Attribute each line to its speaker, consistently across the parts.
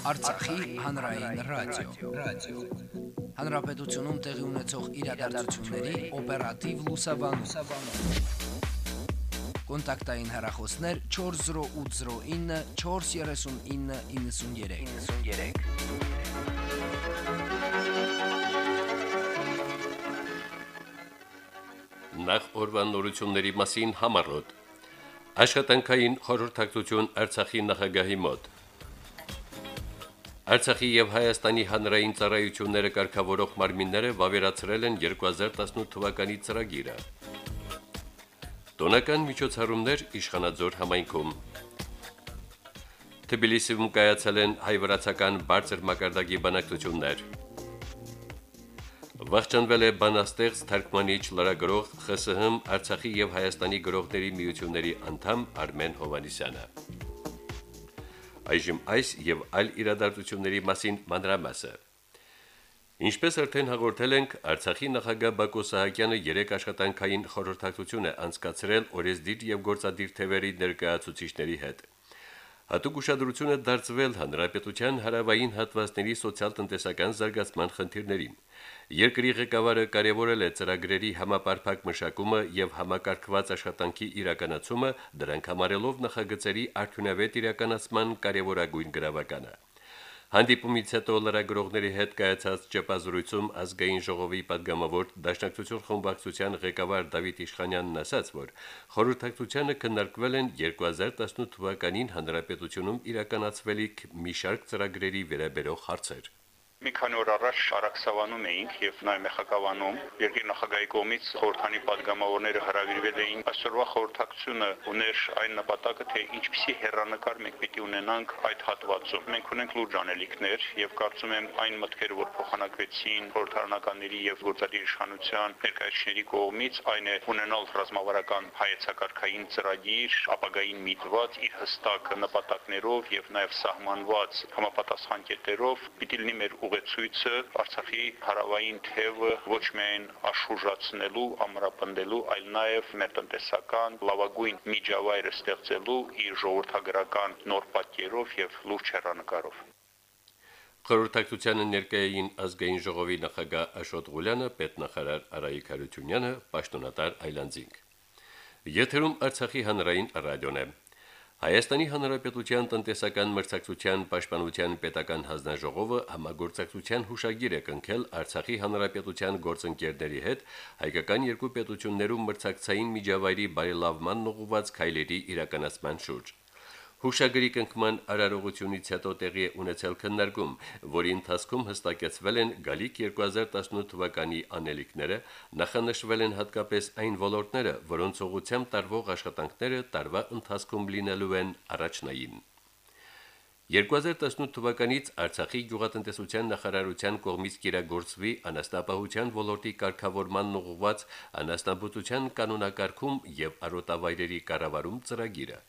Speaker 1: Արցախի հանրային ռադիո, ռադիո։ Հանրապետությունում տեղի ունեցող իրադարձությունների օպերատիվ լուսաբանում։ Կոնտակտային հեռախոսներ 40809 43993։ 93
Speaker 2: Նախ օրվան նորությունների մասին համառոտ։ Աշխատանքային խորհրդակցություն Արցախի նախագահի մոտ։ Արցախի եւ Հայաստանի հանրային ծառայությունները կարգավորող մարմինները վավերացրել են 2018 թվականի ծրագիրը։ Տոնական միջոցառումներ Իշխանաձոր համայնքում։ Թբիլիսիում կայացել են հայ-վրացական բարձր մակարդակի բանակցություններ։ Վախճանվել է բանաստեղծ թարգմանիչ լրագրող ԽՍՀՄ Արցախի եւ Հայաստանի գրողների միությունների անդամ Արմեն Հովանիսյանը։ Այժմ այս եւ այլ իրադարձությունների մասին մանրամասը։ Ինչպես արդեն հաղորդել ենք, Արցախի նախագահ Բակո Սահակյանը երեք աշխատանքային խորհրդակցություն է անցկացրել օրեսդիր եւ գործադիր թևերի ներկայացուցիչների հետ։ Հատուկ ուշադրությունը դարձվել հանրապետության հարավային հատվածների սոցիալ-տնտեսական զարգացման խնդիրներին։ Երկրի ղեկավարը կարևորել է ծրագրերի համապարփակ մշակումը եւ համակարգված աշխատանքի իրականացումը, դրանք համարելով նախագծերի արդյունավետ իրականացման կարևորագույն գրավականը։ Հանդիպումից հետո լրագրողների հետ կայացած ճեպազրույցում ազգային ժողովի падգամավոր Դաշնակցություն խմբակցության ղեկավար Դավիթ Իշխանյանն ասաց, որ խորհրդակցությանը քննարկվել են 2018 թվականին հանրապետությունում իրականացվելիք մի շարք ծրագրերի վերաբերող հարցեր։
Speaker 3: Մի քանի օր առաջ Արաքսավանում էինք եւ նաեւ Մեխակավանում երկրի նախագահի կողմից խորհրդանի падգամավորները հրավիրվել էին այսօրվա խորհրդակցությունը ուներ այն նպատակը թե ինչպիսի հերանակար մենք պիտի ունենանք այդ հատվածում։ Մենք ունենք լուրջ անելիքներ եւ կարծում եմ այն մտքերը, որ փոխանակվեցին խորհրդարանականների եւ գործադիր իշխանության ներկայացիչների կողմից, այն է ունենալ ռազմավարական հայեցակարգային ծրագիր, ապագային միտված իր հստակ նպատակներով եւ նաեւ սահմանված համապատասխան կետերով պիտի լինի մեր ու ուղեցույցը Արցախի հարավային թևը ոչ միայն աշխուժացնելու, ամրապնդելու, այլ նաև մեր տնտեսական լավագույն միջավայրը ստեղծելու իր ժողովրդագրական նոր պատկերով եւ լուրջ հեռանկարով։
Speaker 2: Խորհրդակցությանը ներկայային ազգային ժողովի նախագահ Աշոտ Ղուլյանը, պետնախարար Արայիկ Հարությունյանը, պաշտոնատար Այլանդզինգ։ Եթերում Արցախի հանրային ռադիոն է։ Հայաստանի Հանրապետության տնտեսական մրցակցության պաշտպանության պետական հանձնաժողովը համագործակցության հուշագիր է կնքել Արցախի Հանրապետության գործընկերների հետ հայկական երկու պետություններում մրցակցային միջավայրի բարելավման ուղղված քայլերի իրականացման շուրջ։ Հուշագրի կնքման արարողությունից հետո տեղի ունեցել քննարկում, որի ընթացքում հստակեցվել են գալիք 2018 թվականի անելիքները, նախանշվել են հատկապես այն ոլորտները, որոնց ուղղությամբ տարվող աշխատանքները տարվա ընթացքում լինելու են առաջնային։ 2018 թվականից Արցախի գյուղատնտեսության նախարարության կողմից կիրագործվի անաստապահության ոլորտի կարգավորման ուղղված անաստաբուծության կանոնակարգում եւ արոտավայրերի կառավարում ծրագիրը։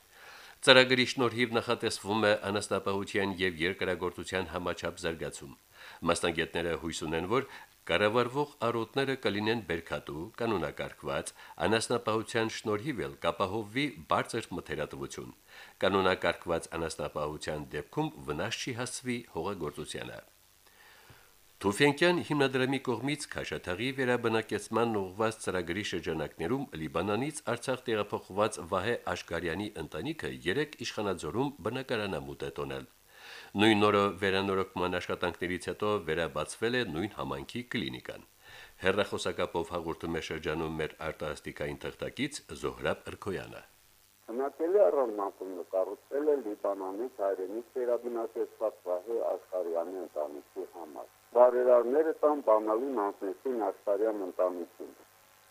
Speaker 2: Ծրագրի շնորհիվ նախատեսվում է անաստապահության եւ երկրագործության համաչափ զարգացում։ Մասնագետները հույս ունեն, որ կառավարվող արոտները կլինեն բերքատու, կանոնակարգված, անասնապահության շնորհիվ էլ կապահովվի բարձր մթերատվություն։ Կանոնակարգված անասնապահության դեպքում վնաս չի հասցվի հողագործությանը։ Թուֆյանկյան հիմնադրամի կողմից Քաշաթաղի վերաբնակեցման ուղղված ծրագրի շրջանակներում Լիբանանից Արցախ տեղափոխված Վահե Աշգարյանի ընտանիքը 3 իշխանաձորում բնակարանամուտ է տոնել։ Նույն օրը վերանորոգման աշխատանքներից հետո վերաբացվել է նույն համայնքի կլինիկան։ Հերրախոսակապով հաղորդում է շրջանում մեր արտասթիկային թղթակից Զոհրաբ Ըրքոյանը։
Speaker 4: Հնակելի առանձնատունը կառուցել է Լիբանանից հայրենիք վերաբնակեցված Վահե Աշգարյանի ընտանիքի համար։ Բարերարները տան բանալին անցնեցին Աշտարյան ընտանիքին։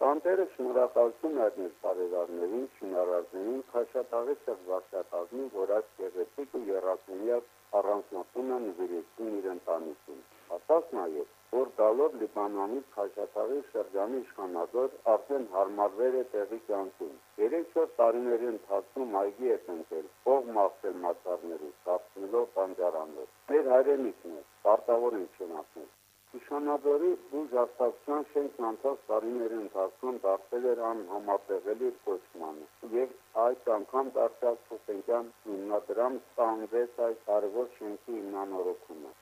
Speaker 4: Տանտերը շնորհակալություն արներ բարերարներին, շինարարներին, Խաշաթաղի շրջակազմին, որ այս գեղեցիկ ու երազումյակ առանձնատունը նվիրեցին իր ընտանիքին։ Ասաց նաև, որ գալով Լիբանանից Խաշաթաղի շրջանի իշխանադոր արդեն հարմարվեր է տեղի կյանքում։ 3-4 տարիների ընթացքում այգի է տնկել, ող մաղթել մացառներով, կապցնելով բանջարաններ։ Մեր հայրենիքն է, պարտավոր ենք շնորհակալ։ Իշխանադորի բուժաստացության շենքն անցած տարիների ընթացքում դարձել էր անհամատեղելի կոչման եւ այդ անգամ դարձյալ Սուպենկյան հիմնադրամ ստանվեց այս կարևոր շենքի հիմնանորոգումը։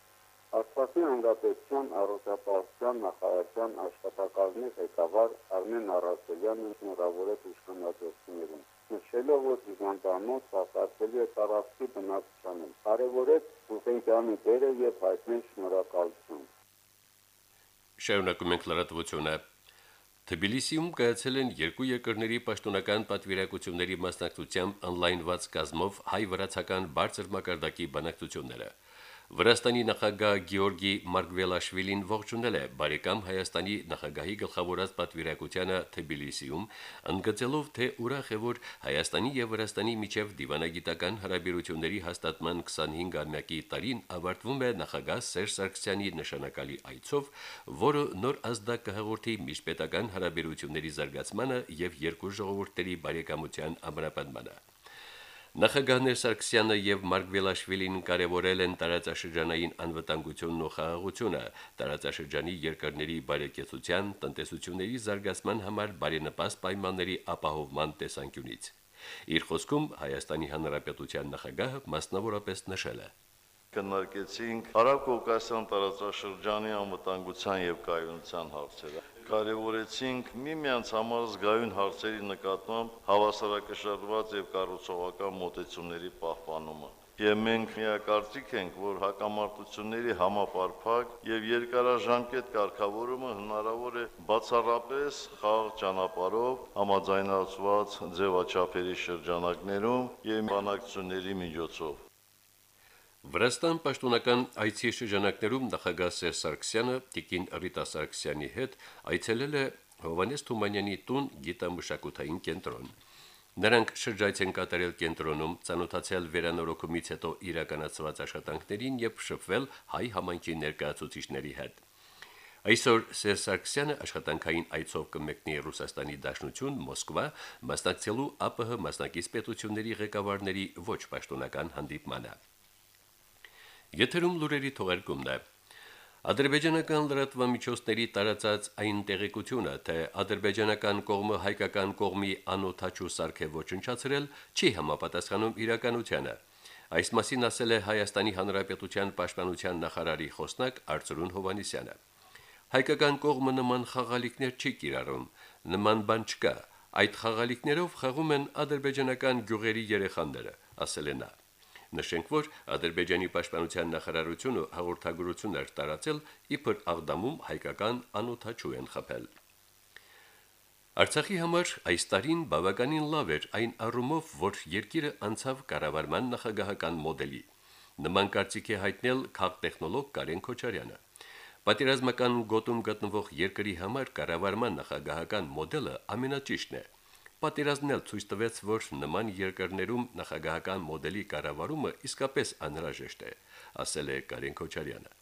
Speaker 4: Աստվածի Հանրապետության առողջապահության նախարարության աշխատակազմի ղեկավար Արմեն Արասելյանը շնորհավորեց իշխանադորություններին նշելով, որ հիվանդանոց սասարցելի է տարածքի բնակչությանը։ Կարևորեց Սուպենկյանի դերը եւ հայտնեց շնորհակալություն։
Speaker 2: Շարունակում ենք լրատվությունը։ Թբիլիսիում կայացել են երկու երկրների պաշտոնական պատվիրակությունների մասնակցությամբ on-line-ված կազմով հայ-վրացական բարձր մակարդակի բանակցությունները։ Վրաստանի նախագահ Գեորգի Մարգվելաշվիլին ողջունել է բարեկամ Հայաստանի նախագահի գլխավորած պատվիրակությանը Թբիլիսիում, ընդգծելով, թե ուրախ է, որ Հայաստանի եւ Վրաստանի միջև դիվանագիտական հարաբերությունների հաստատման 25-ամյակի տարին ավարտվում է նախագահ Սերժ Սարգսյանի նշանակալի այցով, որը նոր ազդակ կհաղորդի միջպետական հարաբերությունների զարգացմանը եւ երկու ժողովուրդների բարեկամության ամրապնդմանը։ Նախագահներ Սարգսյանը եւ Մարգվելաշվիլին կարևորել են տարածաշրջանային անվտանգությունն ու խաղաղությունը, տարածաշրջանի երկրների բարեկեցության, տնտեսությունների զարգացման համար բարենպաստ պայմանների ապահովման տեսանկյունից։ Իր խոսքում Հայաստանի Հանրապետության նախագահը մասնավորապես նշել է.
Speaker 5: Կնարկեցինք Արաբ Կովկասյան տարածաշրջանի անվտանգության եւ կայունության հարցերը կարևորեցինք միմյանց համար զգայուն հարցերի նկատմամբ հավասարակշռված եւ կառուցողական մոտեցումների պահպանումը։ Եվ մենք միակարծիք ենք, որ հակամարտությունների համապարփակ եւ երկարաժամկետ կարգավորումը հնարավոր է բացառապես խաղ ճանապարհով համաձայնացված ձևաչափերի շրջանակներում եւ բանակցությունների միջոցով։
Speaker 2: Վրաստան պաշտոնական այցի շրջանակներում նախագահ Սերժ Սարգսյանը Տիկին Ռիտա Սարգսյանի հետ այցելել է Հովանես Թումանյանի տուն գիտամշակութային կենտրոն։ Նրանք շրջայց են կատարել կենտրոնում, ցանոթացել վերանորոգումից հետո իրականացված աշխատանքներին եւ շփվել հայ համայնքի ներկայացուցիչների հետ։ Այսօր Սերժ Սարգսյանը աշխատանքային այցով կմեկնի Ռուսաստանի Դաշնություն Մոսկվա, մասնակցելու ԱՊՀ մասնակից պետությունների ղեկավարների ոչ պաշտոնական հանդիպմանը։ Եթերում լուրերի թողարկումն է։ Ադրբեջանական լրատվամիջոցների տարածած այն տեղեկությունը, թե ադրբեջանական կողմը հայկական կողմի անօթաչու սարք է ոչնչացրել, չի համապատասխանում իրականությանը։ Այս մասին ասել է Հայաստանի Հանրապետության Պաշտպանության նախարարի խոսնակ Արծրուն Հովանիսյանը։ Հայկական կողմը նման խաղալիքներ չի կիրառում, նման բան չկա։ Այդ խաղալիքներով խաղում են ադրբեջանական գյուղերի երեխաները, ասել է նա։ Նշենք, որ Ադրբեջանի պաշտպանության նախարարությունը հաղորդագրություն էր տարածել իբր Աղդամում հայկական անօթաչու են խփել։ Արցախի համար այս տարին բավականին լավ էր այն առումով, որ երկիրը անցավ կառավարման նախագահական մոդելի։ Նման կարծիք է հայտնել քաղտեխնոլոգ Կարեն Քոչարյանը։ Պատերազմական գոտում գտնվող երկրի համար կառավարման նախագահական մոդելը ամենաճիշտն է։ Պատերազմն էլ ցույց տվեց, որ նման երկրներում նախագահական մոդելի կառավարումը իսկապես անհրաժեշտ է, ասել է Կարեն Քոչարյանը։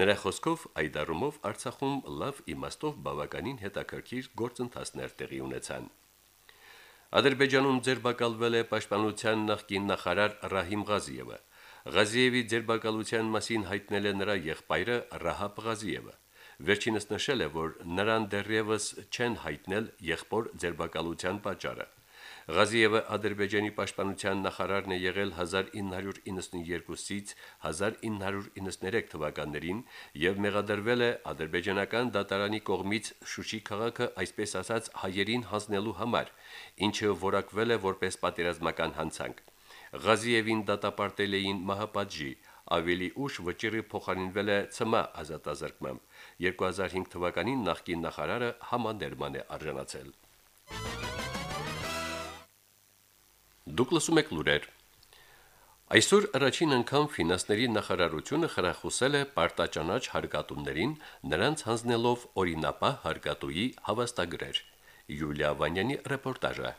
Speaker 2: Նրա խոսքով այդ առումով Արցախում լավ իմաստով բավականին հետաքրքիր գործընթացներ տեղի ունեցան։ Ադրբեջանում ձերբակալվել է պաշտպանության նախկին նախարար Ռահիմ Ղազիևը։ Ղազիևի ձերբակալության մասին հայտնել է նրա եղբայրը Ռահապ Ղազիևը։ Վերջինս նշել է, որ նրան դեռևս չեն հայտնել եղբոր ձերբակալության պատճառը։ Ղազիևը Ադրբեջանի պաշտպանության նախարարն է եղել 1992-ից 1993 թվականներին եւ մեղադրվել է ադրբեջանական դատարանի կողմից Շուշի քաղաքը այսպես ասած հայերին հանձնելու համար, ինչը որակվել է որպես պատերազմական հանցանք։ Ղազիևին դատապարտել էին մահապատժի, ավելի ուշ վճիրը փոխարինվել է ՑՄ ազատազրկմամբ։ 2005 թվականին նախկին նախարարը համաներման է արժանացել։ Դուք լսում եք լուրեր։ Այսօր առաջին անգամ ֆինանսների նախարարությունը խրախուսել է պարտաճանաչ հարկատուներին նրանց հանձնելով օրինապահ հարկատուի հավաստագրեր։ Յուլիա Վանյանի ռեպորտաժը։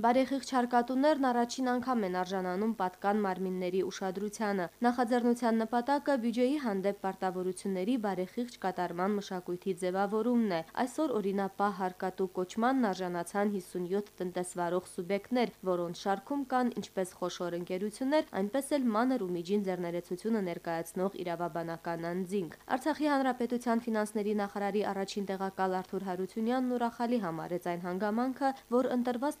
Speaker 6: Բարեխիղճ հարկատուներն առաջին անգամ են արժանանում պատկան մարմինների ուշադրությանը։ Նախաձեռնության նպատակը բյուջեի հանդեպ պարտավորությունների բարեխիղճ կատարման մշակույթի ձևավորումն է։ Այսօր օրինապահ հարկատու կոչմանն արժանացան 57 տնտեսվարող սուբյեկտներ, որոնց շարքում կան ինչպես խոշոր ընկերություններ, այնպես էլ մանր ու միջին ձեռներեցությունը ներկայացնող իրավաբանական անձինք։ Արցախի հանրապետության ֆինանսների նախարարի առաջին տեղակալ Արթուր Հարությունյանն ուրախալի համարեց այն հանգամանքը, որ ընտրված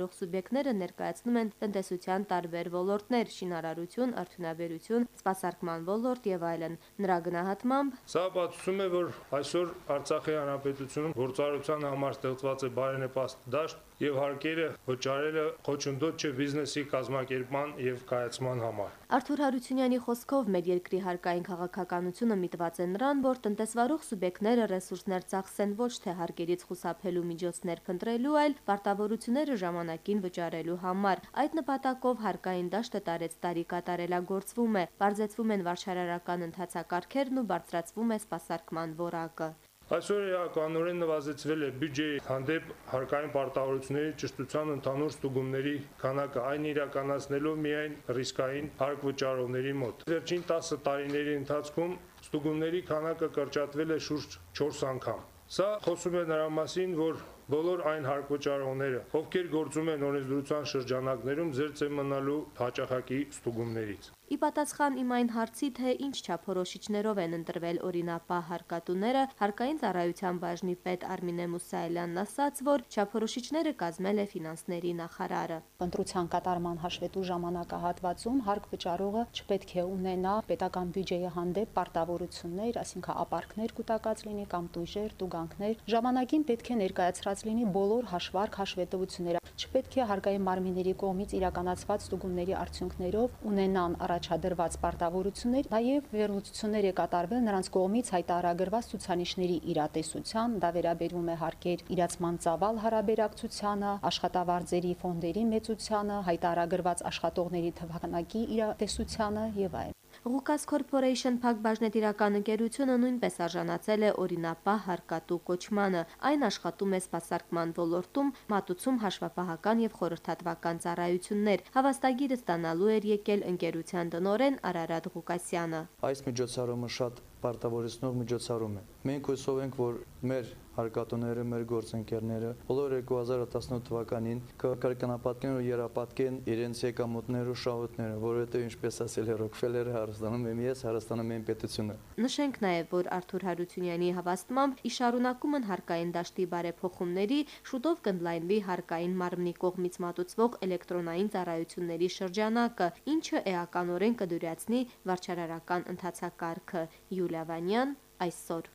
Speaker 6: տնտեսվարող սուբյեկտները ներկայացնում են տնտեսության տարբեր ոլորտներ՝ շինարարություն, արդյունաբերություն, սպասարկման ոլորտ եւ այլն։ Նրա գնահատմամբ
Speaker 7: Սա ապացուցում է, որ այսօր Արցախի հանրապետությունում գործարարության համար ստեղծված է բարենպաստ դաշտ եւ հարկերը վճարելը խոչընդոտ չէ բիզնեսի կազմակերպման եւ կայացման համար։
Speaker 6: Արթուր Հարությունյանի խոսքով մեր երկրի հարկային քաղաքականությունը միտված է նրան, որ տնտեսվարող սուբյեկտները ռեսուրսներ ծախսեն ոչ թե հարկերից խուսափելու միջոցներ փնտրելու, այլ պարտավորությունները ժամանակին վճարելու համար։ Այդ նպատակով հարկային դաշտը տարեց տարի կատարելագործվում է, բարձեցվում են վարչարարական ընթացակարգերն ու բարձրացվում է սպասարկման որակը։
Speaker 7: Այսօր էականորեն նվազեցվել է բյուջեի հանդեպ հարկային պարտավորությունների ճշտության ընդհանուր ստուգումների քանակը, այն իրականացնելով միայն ռիսկային հարկ վճարողների մոտ։ Վերջին 10 տարիների ընթացքում ստուգումների քանակը կրճատվել է շուրջ 4 անգամ։ Սա խոսում է նրա մասին, որ բոլոր այն հարկվճարողները, ովքեր գործում են օրենսդրության շրջանակներում, զերծ է մնալու հաճախակի ստուգումներից։
Speaker 6: Ի պատասխան իմ այն հարցի, թե ինչ չափորոշիչներով են ընտրվել օրինապահ հարկատուները, հարկային ծառայության բաժնի պետ Արմինե Մուսայելյանն ասաց, որ չափորոշիչները կազմել է ֆինանսների նախարարը։
Speaker 8: Ընտրության կատարման հաշվետու ժամանակահատվածում հարկ վճարողը չպետք է ունենա պետական բյուջեի հանդեպ պարտավորություններ, այսինքն ապարքներ կൂട്ടակած լինի կամ տույժեր, տուգանքներ։ Ժամանակին պետք է ներկայացրած լինի բոլոր հաշվարկ հաշվետվությունները։ Չպետք է հարկային մարմինների կողմից իրականացված ստուգումների արդյունքներով ունենան առաջադրված պարտավորություններ, նաև վերլուծություններ է կատարվել նրանց կողմից հայտարարագրված ցուցանիշների իրատեսության, դա վերաբերում է հարկեր իրացման ծավալ հարաբերակցությանը, աշխատավարձերի ֆոնդերի մեծությանը, հայտարարագրված աշխատողների թվականակի իրատեսությանը եւ այլն։
Speaker 6: Ղուկաս Corporation Փակ բաժնետիրական ընկերությունը նույնպես արժանացել է օրինապահ հարկատու կոչմանը։ Այն աշխատում է սպասարկման ոլորտում, մատուցում հաշվապահական եւ խորհրդատվական ծառայություններ։ Հավաստագիրը ստանալու էր եկել ընկերության տնորեն Արարատ Ղուկասյանը։
Speaker 9: Այս միջոցառումը շատ պարտավորեցնող միջոցառում է։ Մենք հույսով ենք, որ մեր հարկատուները, մեր գործընկերները բոլոր 2018 թվականին կկրկնապատկեն ու երապատկեն իրենց եկամուտները ու շահույթները, որովհետև ինչպես ասել է Ռոքֆելերը, հարստանում եմ ես, հարստանում եմ պետությունը։
Speaker 6: Նշենք նաև, որ Արթուր Հարությունյանի հավաստմամբ իշարունակում են հարկային դաշտի բարեփոխումների, շուտով կընդլայնվի հարկային մարմնի կողմից մատուցվող էլեկտրոնային ծառայությունների շրջանակը, ինչը էականորեն կդյուրացնի վարչարարական ընթացակարգը։ Յուլիա Վանյան այսօր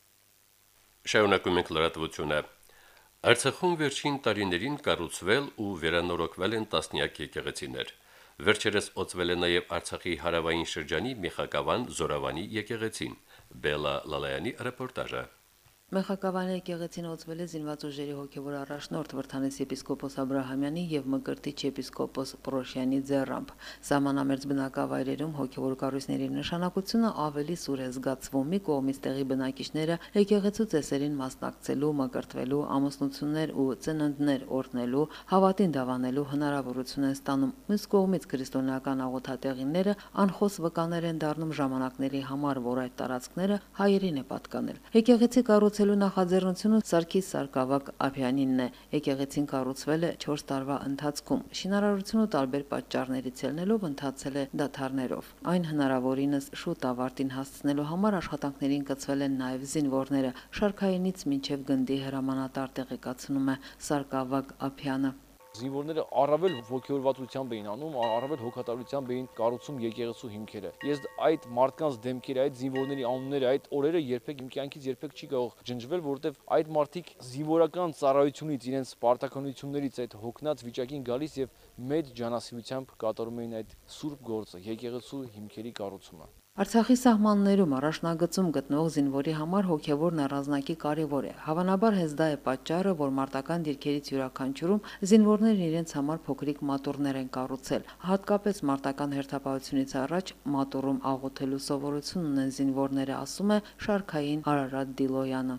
Speaker 2: Շարունակում ենք լրատվությունը։ Արցախում վերջին տարիներին կառուցվել ու վերանորոգվել են տասնյակ եկեղեցիներ։ Վերջերս օծվել է նաև Արցախի հարավային շրջանի Միխակավան Զորավանի եկեղեցին։ Բելա Լալայանի ռեպորտաժը։
Speaker 10: Մեխակավանի եկեղեցին օծվել է զինված ուժերի հոգևոր առաջնորդ Վրթանես եպիսկոպոս Աբրահամյանի եւ Մկրտիչ եպիսկոպոս Պրոշյանի ձեռամբ։ Սամանամերձ բնակավայրերում հոգևոր կառույցների նշանակությունը ավելի սուր է զգացվում։ Մի կողմից տեղի բնակիչները եկեղեցու ծեսերին մասնակցելու, մկրտվելու, ամուսնություններ ու ծննդներ օրհնելու, հավատին դավանելու հնարավորություն են ստանում։ Մյուս կողմից քրիստոնեական աղոթատեղիները անխոս վկաներ են դառնում ժամանակների համար, որ այդ տարածքները հայերին է պատկանել։ Եկեղեցի կառույց կառուցելու նախաձեռնությունը Սարգիս Սարգսակյան Աբյանինն է։ Եկեղեցին կառուցվել է 4 տարվա ընթացքում։ Շինարարությունը տարբեր պատճառներից ելնելով ընթացել է դաթարներով։ Այն հնարավորինս շուտ ավարտին հասցնելու համար աշխատանքներին կցվել են նաև զինվորները։ Շարքայինից մինչև գնդի հրամանատար տեղեկացնում է Սարգսակ Աբյանը։
Speaker 11: Զինվորները առավել ողջորվածությամբ էին անում, առավել հոգատարությամբ էին կառուցում եկեղեցու հիմքերը։ Ես այդ մարդկանց դեմքերը, այդ զինվորների անունները, այդ օրերը երբեք իմ կյանքից երբեք չի կարող ջնջվել, որովհետև այդ մարդիկ զինվորական ծառայությունից, իրենց պարտականություններից այդ հոգնած վիճակին գալիս եւ մեծ ջանասիրությամբ կատարում էին այդ սուրբ գործը, եկեղեցու հիմքերի կառուցումը։
Speaker 10: Արցախի սահմաններում առաջնագծում գտնվող զինվորի համար հոգևորն առանձնակի կարևոր է։ Հավանաբար հենց դա է պատճառը, որ մարտական դիրքերից յուրաքանչյուրում զինվորներն իրենց համար փոքրիկ մատուրներ են կառուցել։ Հատկապես մարտական հերթապահությունից առաջ մատուրում աղոթելու սովորություն ունեն զինվորները, ասում է Շարքային Արարատ Դիլոյանը։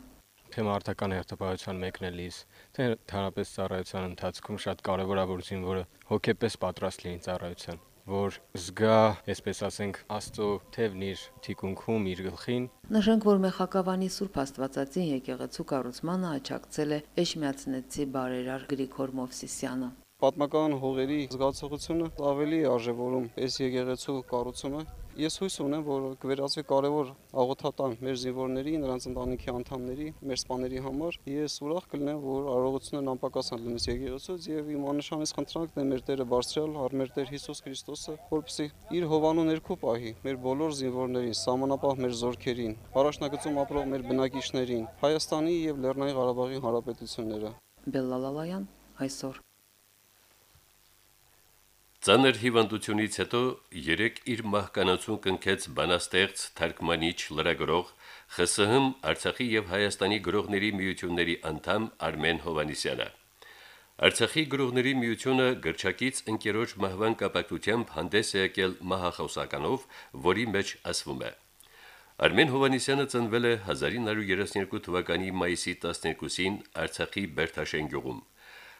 Speaker 12: թե մարդական հերթապահության մեկնելիս, թե հանրապես ծառայության ընթացքում շատ կարևոր է որ զինվորը հոգեպես պատրաստ լինի ծառայության որ զգա, այսպես ասենք, Աստծո թևն իր թիկունքում, իր գլխին։
Speaker 10: Նշենք, որ Մեխակավանի Սուրբ Աստվածածին եկեղեցու կառուցմանը աջակցել է Էշմիածնեցի բարերար Գրիգոր Մովսիսյանը
Speaker 13: պատմական հողերի զգացողությունը ավելի արժևորում այս եկեղեցու կառուցումը Ես հույս ունեմ, որ կվերածվի կարևոր աղոթատան մեր զինվորների, նրանց ընտանիքի անդամների, մեր սպաների համար։ Ես ուրախ կլինեմ, որ արարողությունն անպակասան լինես եկեղեցուց եւ իմ աննշանից խնդրանքն է մեր Տերը Բարձրյալ, արմեր Տեր Հիսուս Քրիստոսը, որպեսզի իր հովանու ներքո պահի մեր բոլոր զինվորներին, սահմանապահ մեր զորքերին, առաջնագծում ապրող մեր բնակիչներին, Հայաստանի եւ Լեռնային Ղարաբաղի հանրապետությունները։
Speaker 10: Բելլալալայան այսօր
Speaker 2: Ծանր հիվանդությունից հետո երեք իր մահկանացուն կնքեց բանաստեղծ, թարգմանիչ, լրագրող ԽՍՀՄ Արցախի եւ Հայաստանի գրողների միությունների անդամ Արմեն Հովանիսյանը։ Արցախի գրողների միությունը գրչակից ընկերոջ մահվան կապակցությամբ հանդես է եկել մահախոսականով, որի մեջ ասվում է. Արմեն Հովանիսյանը ծնվել է 1932 թվականի մայիսի 12-ին Արցախի Բերթաշեն գյուղում։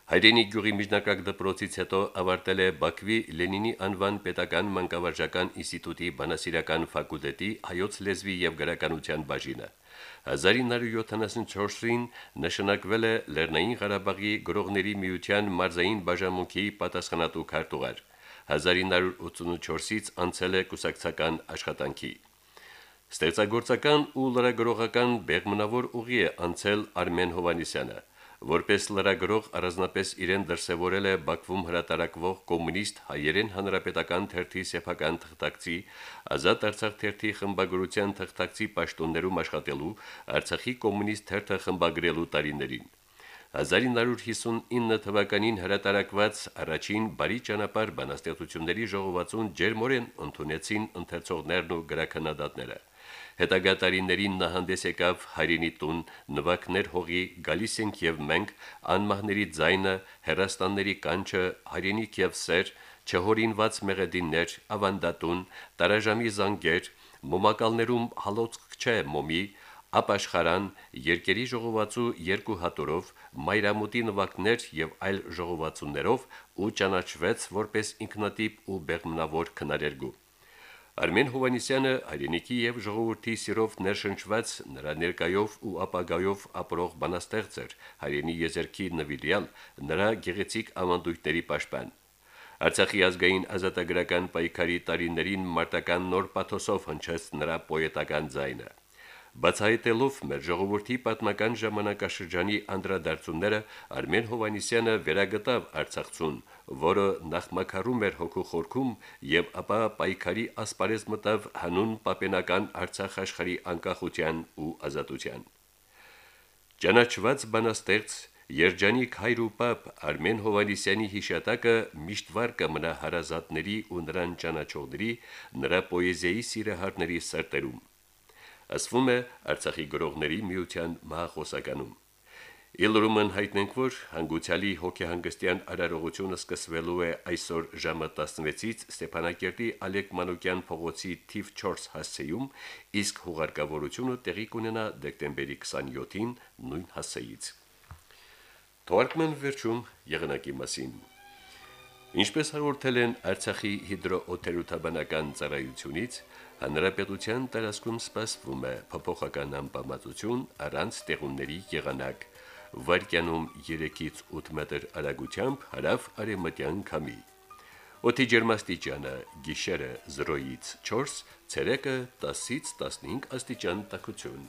Speaker 2: Հայրենի գյուղի միջնակարգ դպրոցից հետո ավարտել է Բաքվի Լենինի անվան պետական մանկավարժական ինստիտուտի բանասիրական ֆակուլտետի հայոց լեզվի եւ գրականության բաժինը։ 1974-ին նշանակվել է Լեռնային Ղարաբաղի գրողների միության մարզային բաժանմունքի պատասխանատու քարտուղար։ 1984-ից անցել է կուսակցական աշխատանքի։ Ստեղծագործական ու լրագրողական բեղմնավոր ուղի է անցել Արմեն Հովանիսյանը։ Որպես լրագրող առանձնապես իրեն դրսևորել է Բաքվում հրատարակվող կոմունիստ հայերեն հանրապետական թերթի սեփական թղթակցի, Ազատ Արցախ թերթի խմբագրության թղթակցի պաշտոններում աշխատելու, Արցախի կոմունիստ թերթը խմբագրելու տարիներին։ 1959 թվականին հրատարակված առաջին բարի ճանապարհ բանաստեղծությունների ժողովածուն ջերմորեն ընդունեցին ընթերցողներն ու գրաքննադատները։ Հետագա տարիներին նա հանդես եկավ հայրենի տուն, նվակներ հողի, գալիս ենք եւ մենք, անմահների ձայնը, հերաստանների կանչը, հայրենիք եւ սեր, չհորինված մեղեդիններ, ավանդատուն, տարաժամի զանգեր, մոմակալներում հալոցք չէ մոմի, ապաշխարան, երկերի ժողովածու երկու հատորով, մայրամուտի նվակներ եւ այլ ժողովածուներով ու ճանաչվեց որպես ինքնատիպ ու բեղմնավոր քնարերգու։ Արմեն Հովանիսյանը հայրենիքի եւ ժողովրդի սիրով ներշնչված նրա ներկայով ու ապագայով ապրող բանաստեղծ էր, հայրենի եզերքի նվիրյալ, նրա գեղեցիկ ավանդույթների պաշտպան։ Արցախի ազգային ազատագրական պայքարի տարիներին մարտական նոր պաթոսով հնչեց նրա պոետական ձայնը։ Բացահայտելով մեր ժողովրդի պատմական ժամանակաշրջանի անդրադարձությունները Արմեն Հովանիսյանը վերագտավ Արցախցուն, որը նախմակարում էր հոգու խորքում եւ ապա պայքարի ասպարեզ մտավ հանուն պապենական Արցախ աշխարհի անկախության ու ազատության։ Ճանաչված բանաստեղծ Երջանիկ հայր ու պապ Արմեն Հովանիսյանի հիշատակը միշտ վար կմնա հարազատների ու նրան ճանաչողների, նրա պոեզիայի սիրահարների սրտերում ասվում է Արցախի գրողների միության մահախոսականում։ Իլրումն հայտնենք, որ հանգուցյալի հոգեհանգստյան արարողությունը սկսվելու է այսօր ժամը 16-ից Ստեփանակերտի Ալեկ Մանուկյան փողոցի թիվ 4 հասցեում, իսկ հուղարկավորությունը տեղի կունենա դեկտեմբերի 27-ին նույն հասցեից։ Թորկման վերջում եղանակի մասին։ Ինչպես հաղորդել են Արցախի հիդրոօթերոթաբանական ծառայությունից, Հանրապետության տարածքում սպասվում է փոփոխական անբավարարություն առանց տեղումների եղանակ։ Վարկյանում 3-ից 8 մետր արագությամբ հարավ արևմտյան քամի։ Օդի ջերմաստիճանը՝ գիշերը 0-ից 4, ցերեկը 10-ից 15 աստիճան տաքություն։